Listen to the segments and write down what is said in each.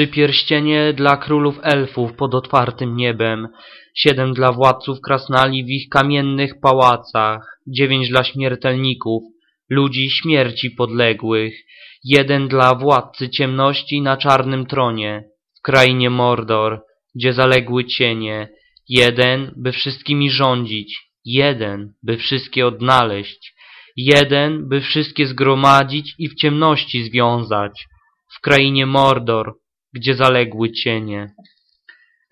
Trzy pierścienie dla królów elfów pod otwartym niebem, siedem dla władców krasnali w ich kamiennych pałacach, dziewięć dla śmiertelników, ludzi śmierci podległych, jeden dla władcy ciemności na czarnym tronie, w krainie Mordor, gdzie zaległy cienie, jeden, by wszystkimi rządzić, jeden, by wszystkie odnaleźć, jeden, by wszystkie zgromadzić i w ciemności związać, w krainie Mordor, gdzie zaległy cienie.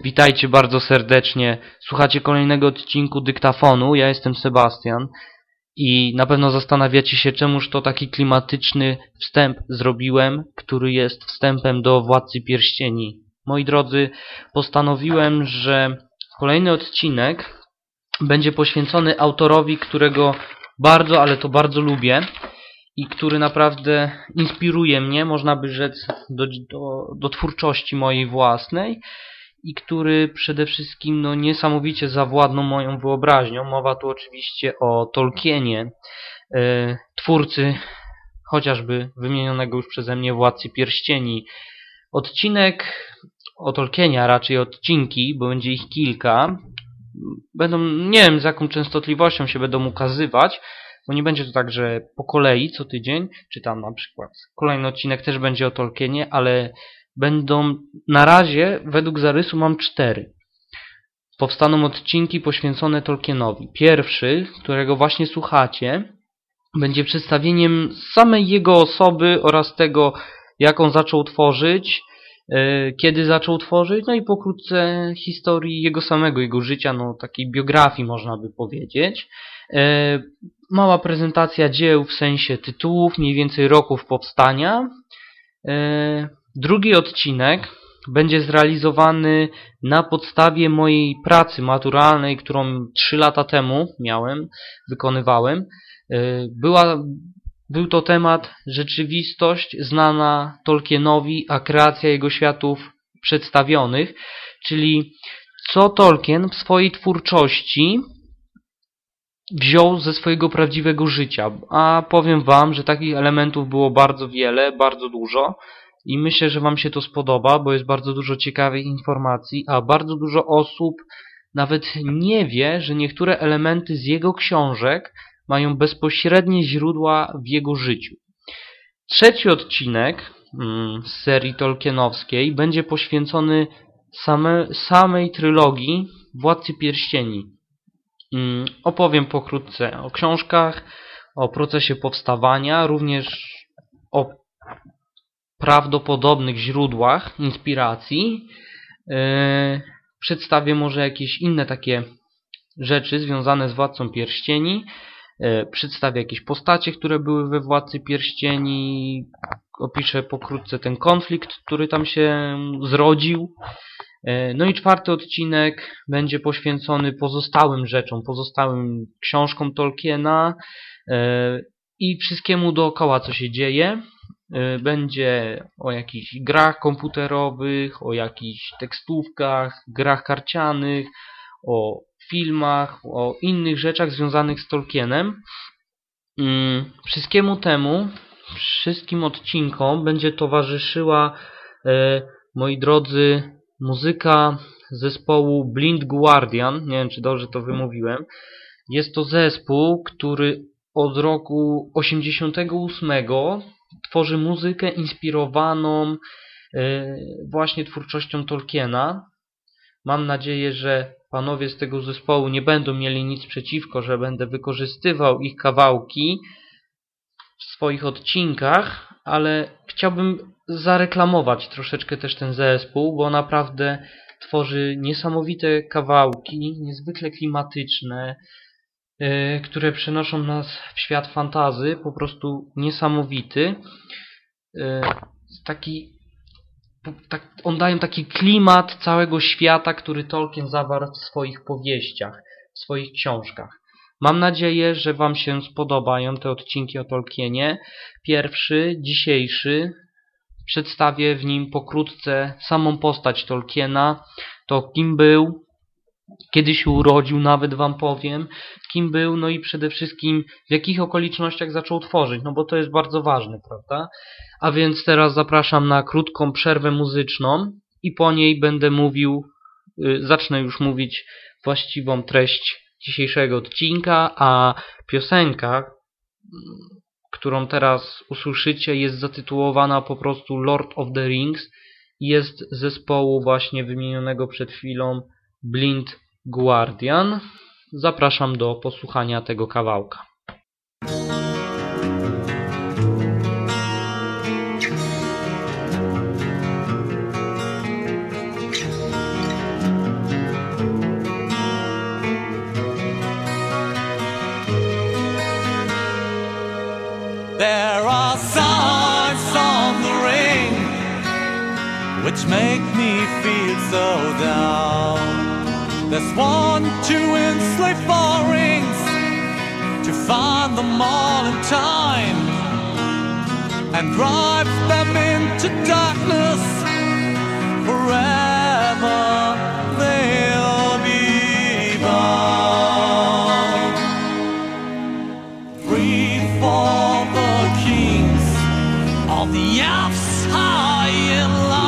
Witajcie bardzo serdecznie. Słuchacie kolejnego odcinku Dyktafonu. Ja jestem Sebastian i na pewno zastanawiacie się, czemuż to taki klimatyczny wstęp zrobiłem, który jest wstępem do Władcy Pierścieni. Moi drodzy, postanowiłem, że kolejny odcinek będzie poświęcony autorowi, którego bardzo, ale to bardzo lubię i który naprawdę inspiruje mnie, można by rzec, do, do, do twórczości mojej własnej i który przede wszystkim no, niesamowicie zawładnął moją wyobraźnią. Mowa tu oczywiście o Tolkienie, e, twórcy chociażby wymienionego już przeze mnie Władcy Pierścieni. Odcinek o Tolkienia, raczej odcinki, bo będzie ich kilka, będą, nie wiem z jaką częstotliwością się będą ukazywać, bo nie będzie to tak, że po kolei co tydzień, czy tam na przykład kolejny odcinek też będzie o Tolkienie, ale będą na razie, według zarysu mam cztery. Powstaną odcinki poświęcone Tolkienowi. Pierwszy, którego właśnie słuchacie, będzie przedstawieniem samej jego osoby oraz tego, jak on zaczął tworzyć, e, kiedy zaczął tworzyć, no i pokrótce historii jego samego, jego życia, no takiej biografii można by powiedzieć. Mała prezentacja dzieł w sensie tytułów, mniej więcej roków powstania. E, drugi odcinek będzie zrealizowany na podstawie mojej pracy maturalnej, którą 3 lata temu miałem, wykonywałem. E, była, był to temat rzeczywistość znana Tolkienowi, a kreacja jego światów przedstawionych, czyli co Tolkien w swojej twórczości wziął ze swojego prawdziwego życia. A powiem wam, że takich elementów było bardzo wiele, bardzo dużo i myślę, że wam się to spodoba, bo jest bardzo dużo ciekawych informacji, a bardzo dużo osób nawet nie wie, że niektóre elementy z jego książek mają bezpośrednie źródła w jego życiu. Trzeci odcinek mm, z serii Tolkienowskiej będzie poświęcony same, samej trylogii Władcy Pierścieni. Mm, opowiem pokrótce o książkach, o procesie powstawania, również o prawdopodobnych źródłach inspiracji. Yy, przedstawię może jakieś inne takie rzeczy związane z Władcą Pierścieni. Yy, przedstawię jakieś postacie, które były we Władcy Pierścieni. Opiszę pokrótce ten konflikt, który tam się zrodził. E, no i czwarty odcinek będzie poświęcony pozostałym rzeczom, pozostałym książkom Tolkiena e, i wszystkiemu dookoła, co się dzieje. E, będzie o jakichś grach komputerowych, o jakichś tekstówkach, grach karcianych, o filmach, o innych rzeczach związanych z Tolkienem. Mm, wszystkiemu temu, wszystkim odcinkom będzie towarzyszyła, moi drodzy, muzyka zespołu Blind Guardian, nie wiem czy dobrze to wymówiłem. Jest to zespół, który od roku 88 tworzy muzykę inspirowaną e, właśnie twórczością Tolkiena. Mam nadzieję, że panowie z tego zespołu nie będą mieli nic przeciwko, że będę wykorzystywał ich kawałki w swoich odcinkach, ale chciałbym zareklamować troszeczkę też ten zespół, bo naprawdę tworzy niesamowite kawałki, niezwykle klimatyczne, yy, które przenoszą nas w świat fantazy, po prostu niesamowity. Yy, taki, tak, on daje taki klimat całego świata, który Tolkien zawarł w swoich powieściach, w swoich książkach. Mam nadzieję, że Wam się spodobają te odcinki o Tolkienie. Pierwszy, dzisiejszy, przedstawię w nim pokrótce samą postać Tolkiena, to kim był, kiedy się urodził, nawet wam powiem, kim był, no i przede wszystkim w jakich okolicznościach zaczął tworzyć, no bo to jest bardzo ważne, prawda? A więc teraz zapraszam na krótką przerwę muzyczną i po niej będę mówił, y, zacznę już mówić właściwą treść dzisiejszego odcinka, a piosenka, którą teraz usłyszycie, jest zatytułowana po prostu Lord of the Rings. Jest zespołu właśnie wymienionego przed chwilą Blind Guardian. Zapraszam do posłuchania tego kawałka. Make me feel so down. There's one two to enslave four rings to find them all in time and drive them into darkness forever. They'll be bound. Free for the kings of the Alps high in line.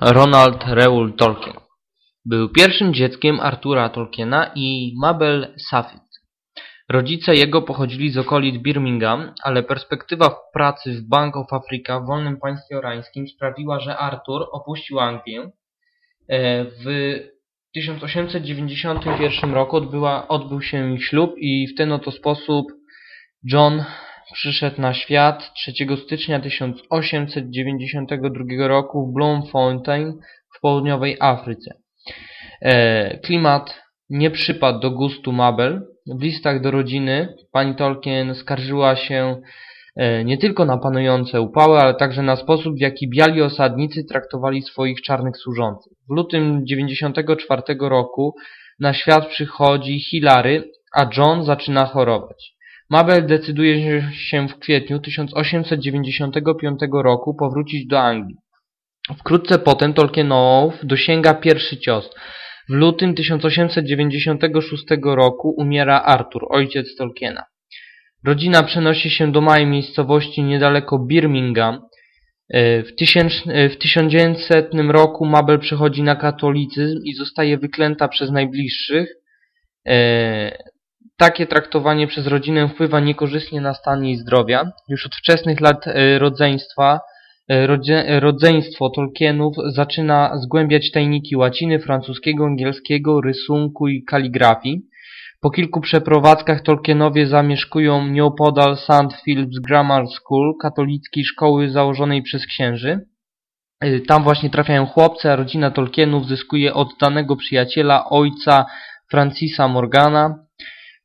Ronald Reuel Tolkien był pierwszym dzieckiem Artura Tolkiena i Mabel Saffitt. Rodzice jego pochodzili z okolic Birmingham, ale perspektywa pracy w Bank of Africa w wolnym państwie orańskim sprawiła, że Artur opuścił Anglię. E, W 1891 roku odbyła, odbył się ślub i w ten oto sposób John przyszedł na świat 3 stycznia 1892 roku w Bloemfontein w południowej Afryce. E, klimat nie przypadł do gustu Mabel. W listach do rodziny pani Tolkien skarżyła się e, nie tylko na panujące upały, ale także na sposób, w jaki biali osadnicy traktowali swoich czarnych służących. W lutym 94 roku na świat przychodzi Hilary, a John zaczyna chorować. Mabel decyduje się w kwietniu 1895 roku powrócić do Anglii. Wkrótce potem Tolkienow dosięga pierwszy cios. W lutym 1896 roku umiera Arthur, ojciec Tolkiena. Rodzina przenosi się do małej miejscowości niedaleko Birmingham. E, w, tysiąc, e, w 1900 roku Mabel przechodzi na katolicyzm i zostaje wyklęta przez najbliższych. E, takie traktowanie przez rodzinę wpływa niekorzystnie na stan jej zdrowia. Już od wczesnych lat rodzeństwa rodzeństwo Tolkienów zaczyna zgłębiać tajniki łaciny, francuskiego, angielskiego, rysunku i kaligrafii. Po kilku przeprowadzkach Tolkienowie zamieszkują nieopodal St. Philip's Grammar School, katolickiej szkoły założonej przez księży. Tam właśnie trafiają chłopcy, a rodzina Tolkienów zyskuje oddanego przyjaciela, ojca Francisa Morgana.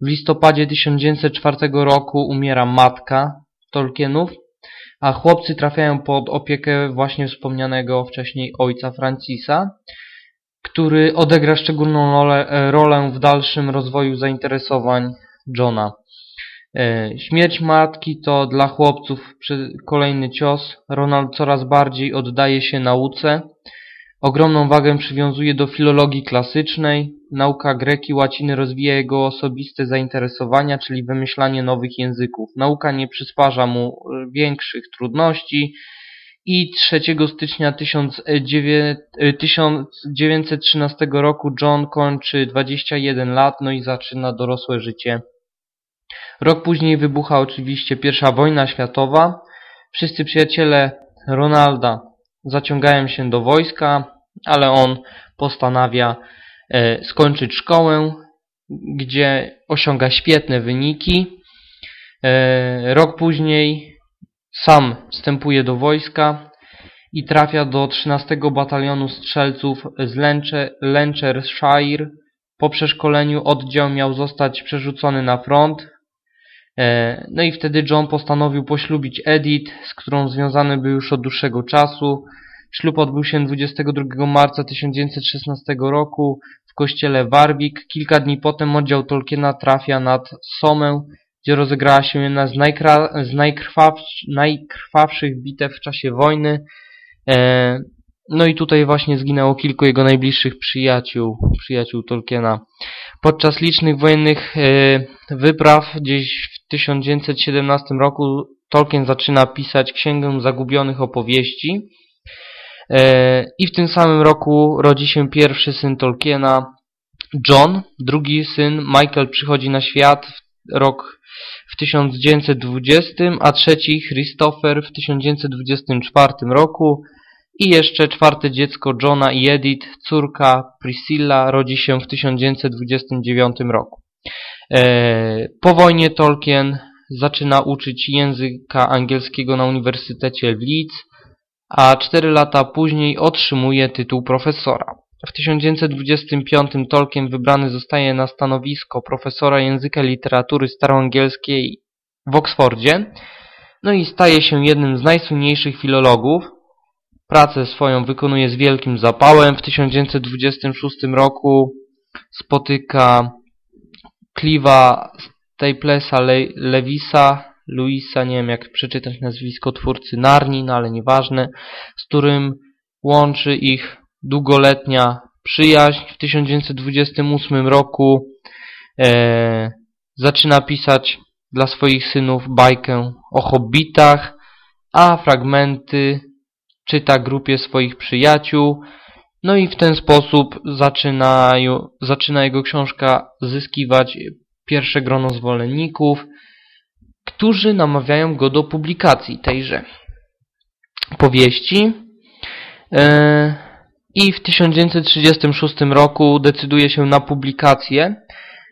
W listopadzie 1904 roku umiera matka Tolkienów a chłopcy trafiają pod opiekę właśnie wspomnianego wcześniej ojca Francisa, który odegra szczególną rolę, e, rolę w dalszym rozwoju zainteresowań Johna. E, śmierć matki to dla chłopców kolejny cios. Ronald coraz bardziej oddaje się nauce. Ogromną wagę przywiązuje do filologii klasycznej. Nauka greki, łaciny rozwija jego osobiste zainteresowania, czyli wymyślanie nowych języków. Nauka nie przysparza mu e, większych trudności i 3 stycznia 1913 e, roku John kończy 21 lat, no i zaczyna dorosłe życie. Rok później wybucha oczywiście pierwsza wojna światowa. Wszyscy przyjaciele Ronalda zaciągają się do wojska, ale on postanawia e, skończyć szkołę, gdzie osiąga świetne wyniki. E, rok później sam wstępuje do wojska i trafia do 13 Batalionu Strzelców z Lancashire. Po przeszkoleniu oddział miał zostać przerzucony na front. E, no i wtedy John postanowił poślubić Edith, z którą związany był już od dłuższego czasu. Ślub odbył się 22 marca 1916 roku w kościele Warwick. Kilka dni potem oddział Tolkiena trafia nad Somę, gdzie rozegrała się jedna z, z najkrwawszych bitew w czasie wojny. E, no i tutaj właśnie zginęło kilku jego najbliższych przyjaciół, przyjaciół Tolkiena. Podczas licznych wojennych e, wypraw gdzieś w 1917 roku Tolkien zaczyna pisać Księgę Zagubionych Opowieści. E, I w tym samym roku rodzi się pierwszy syn Tolkiena, John. Drugi syn, Michael, przychodzi na świat rok w 1920, a trzeci, Christopher, w 1924 roku. I jeszcze czwarte dziecko Johna i Edith, córka Priscilla, rodzi się w 1929 roku. E, po wojnie Tolkien zaczyna uczyć języka angielskiego na Uniwersytecie w Leeds, a cztery lata później otrzymuje tytuł profesora. W 1925 Tolkien wybrany zostaje na stanowisko profesora języka literatury staroangielskiej w Oksfordzie, no i staje się jednym z najsłynniejszych filologów. Pracę swoją wykonuje z wielkim zapałem. W 1926 roku spotyka Clive'a Staplesa Lewisa, Luisa, nie wiem jak przeczytać nazwisko twórcy Narni, no ale nieważne, z którym łączy ich długoletnia przyjaźń. W 1928 roku e, zaczyna pisać dla swoich synów bajkę o hobbitach, a fragmenty czyta grupie swoich przyjaciół. No i w ten sposób zaczyna, zaczyna jego książka zyskiwać pierwsze grono zwolenników którzy namawiają go do publikacji tejże powieści. E, I w 1936 roku decyduje się na publikację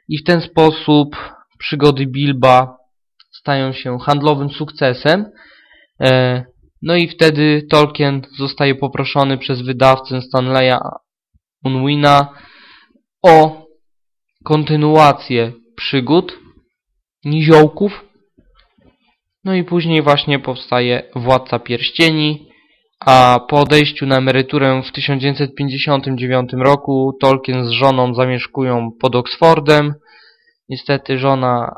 i w ten sposób przygody Bilba stają się handlowym sukcesem. E, no i wtedy Tolkien zostaje poproszony przez wydawcę Stanleya Unwina o kontynuację przygód Niziołków. No i później właśnie powstaje Władca Pierścieni, a po odejściu na emeryturę w 1959 roku Tolkien z żoną zamieszkują pod Oxfordem. Niestety żona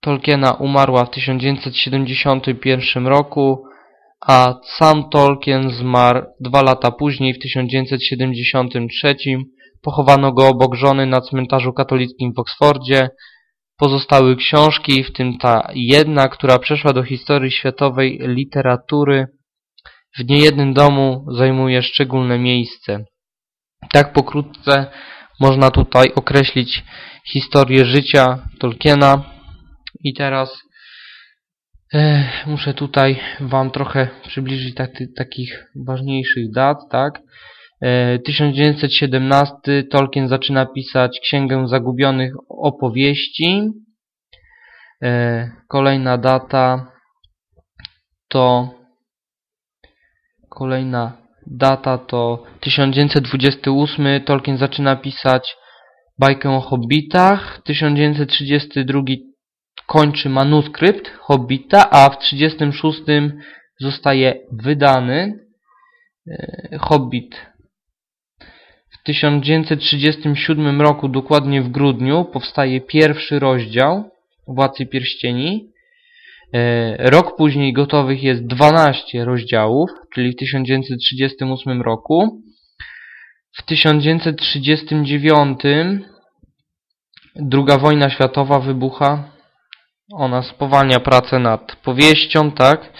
Tolkiena umarła w 1971 roku, a sam Tolkien zmarł dwa lata później, w 1973. Pochowano go obok żony na cmentarzu katolickim w Oksfordzie. Pozostały książki, w tym ta jedna, która przeszła do historii światowej literatury. W niejednym domu zajmuje szczególne miejsce. Tak pokrótce można tutaj określić historię życia Tolkiena. I teraz e, muszę tutaj Wam trochę przybliżyć taki, takich ważniejszych dat, tak? E, 1917 Tolkien zaczyna pisać Księgę Zagubionych Opowieści. E, kolejna data to kolejna data to 1928 Tolkien zaczyna pisać bajkę o hobbitach. 1932 kończy manuskrypt Hobbita, a w 36 zostaje wydany e, Hobbit. W 1937 roku, dokładnie w grudniu, powstaje pierwszy rozdział Władcy Pierścieni. E, rok później gotowych jest 12 rozdziałów, czyli w 1938 roku. W 1939 II wojna światowa wybucha ona spowalnia pracę nad powieścią, tak?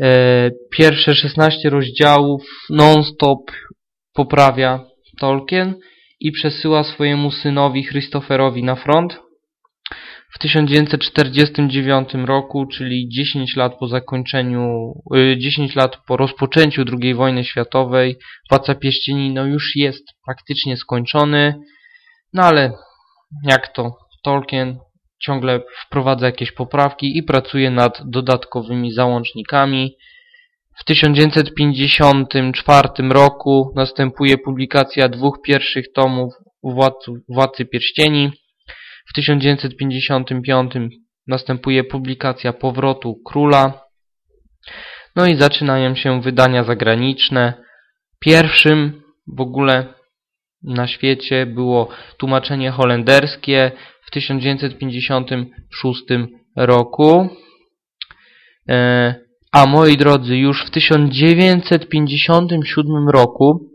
E, pierwsze 16 rozdziałów non-stop poprawia Tolkien i przesyła swojemu synowi Christopherowi na front. W 1949 roku, czyli 10 lat po zakończeniu, 10 e, lat po rozpoczęciu II wojny światowej, Władca Pieścieni no już jest praktycznie skończony, no ale jak to Tolkien ciągle wprowadza jakieś poprawki i pracuje nad dodatkowymi załącznikami. W 1954 roku następuje publikacja dwóch pierwszych tomów Władcy Pierścieni. W 1955 następuje publikacja Powrotu Króla. No i zaczynają się wydania zagraniczne. Pierwszym w ogóle na świecie było tłumaczenie holenderskie w 1956 roku. E, a moi drodzy, już w 1957 roku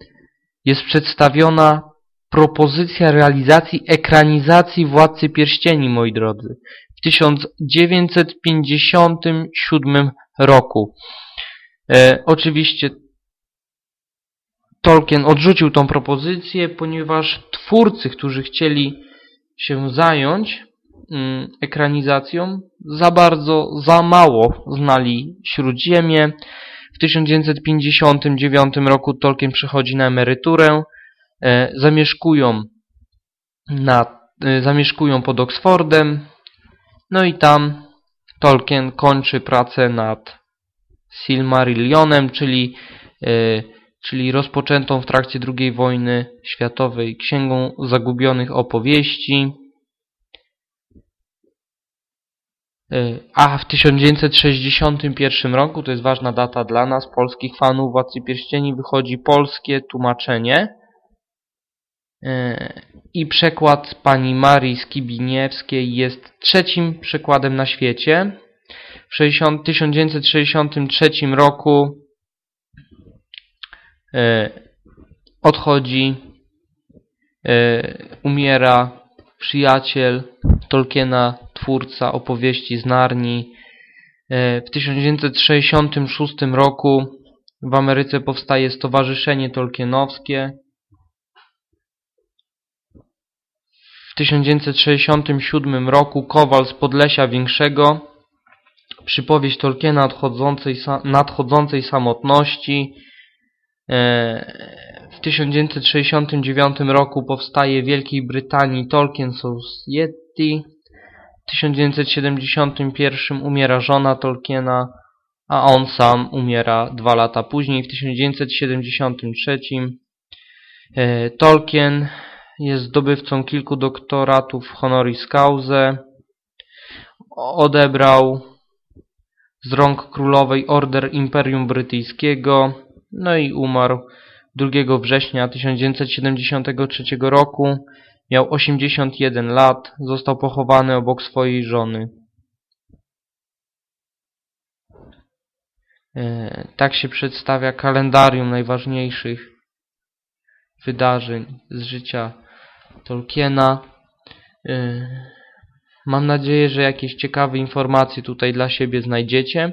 jest przedstawiona propozycja realizacji ekranizacji Władcy Pierścieni, moi drodzy. W 1957 roku. E, oczywiście Tolkien odrzucił tą propozycję, ponieważ twórcy, którzy chcieli się zająć ekranizacją, za bardzo, za mało znali Śródziemie. W 1959 roku Tolkien przechodzi na emeryturę, e, zamieszkują, na, e, zamieszkują pod Oxfordem, no i tam Tolkien kończy pracę nad Silmarillionem, czyli, e, czyli rozpoczętą w trakcie II wojny światowej księgą zagubionych opowieści. E, a w 1961 roku, to jest ważna data dla nas, polskich fanów Władcy Pierścieni, wychodzi polskie tłumaczenie e, i przekład pani Marii Skibiniewskiej jest trzecim przekładem na świecie. W 1963 roku e, odchodzi, umiera przyjaciel Tolkiena, twórca opowieści z Narni. E, w 1966 roku w Ameryce powstaje Stowarzyszenie Tolkienowskie. W 1967 roku Kowal z Podlesia Większego przypowieść Tolkiena nadchodzącej, nadchodzącej samotności. E, w 1969 roku powstaje w Wielkiej Brytanii Tolkien Society. W 1971 umiera żona Tolkiena, a on sam umiera dwa lata później, w 1973. E, Tolkien jest zdobywcą kilku doktoratów honoris causa. Odebrał z rąk królowej Order Imperium Brytyjskiego, no i umarł 2 września 1973 roku. Miał 81 lat, został pochowany obok swojej żony. E, tak się przedstawia kalendarium najważniejszych wydarzeń z życia Tolkiena. E, mam nadzieję, że jakieś ciekawe informacje tutaj dla siebie znajdziecie.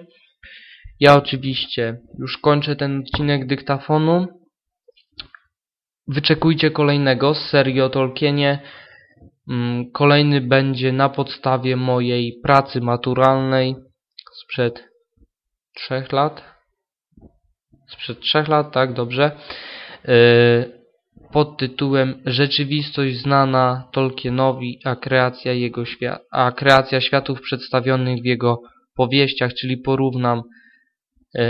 Ja oczywiście już kończę ten odcinek dyktafonu. Wyczekujcie kolejnego z serii o Tolkienie. Mm, kolejny będzie na podstawie mojej pracy maturalnej sprzed trzech lat. Sprzed trzech lat, tak, dobrze. Yy, pod tytułem Rzeczywistość znana Tolkienowi, a kreacja, jego świat, a kreacja światów przedstawionych w jego powieściach, czyli porównam yy,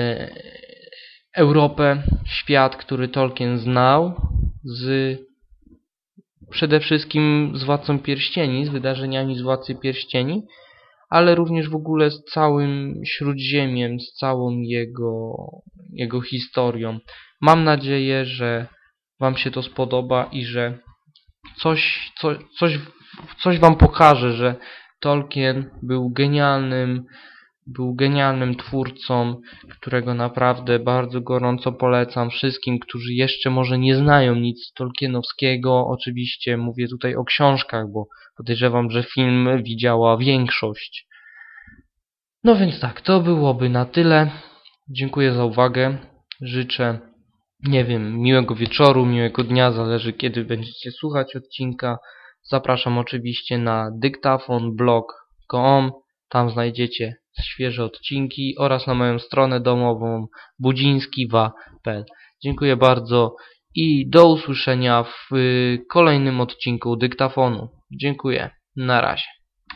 Europę, świat, który Tolkien znał, z przede wszystkim z Władcą Pierścieni, z wydarzeniami z Władcy Pierścieni, ale również w ogóle z całym Śródziemiem, z całą jego, jego historią. Mam nadzieję, że Wam się to spodoba i że coś, co, coś, coś Wam pokaże, że Tolkien był genialnym był genialnym twórcą, którego naprawdę bardzo gorąco polecam wszystkim, którzy jeszcze może nie znają nic Tolkienowskiego. Oczywiście mówię tutaj o książkach, bo podejrzewam, że film widziała większość. No więc tak, to byłoby na tyle. Dziękuję za uwagę. Życzę, nie wiem, miłego wieczoru, miłego dnia, zależy kiedy będziecie słuchać odcinka. Zapraszam oczywiście na dyktafonblog.com. Tam znajdziecie świeże odcinki oraz na moją stronę domową budzińskiwa.pl Dziękuję bardzo i do usłyszenia w y, kolejnym odcinku dyktafonu. Dziękuję. Na razie.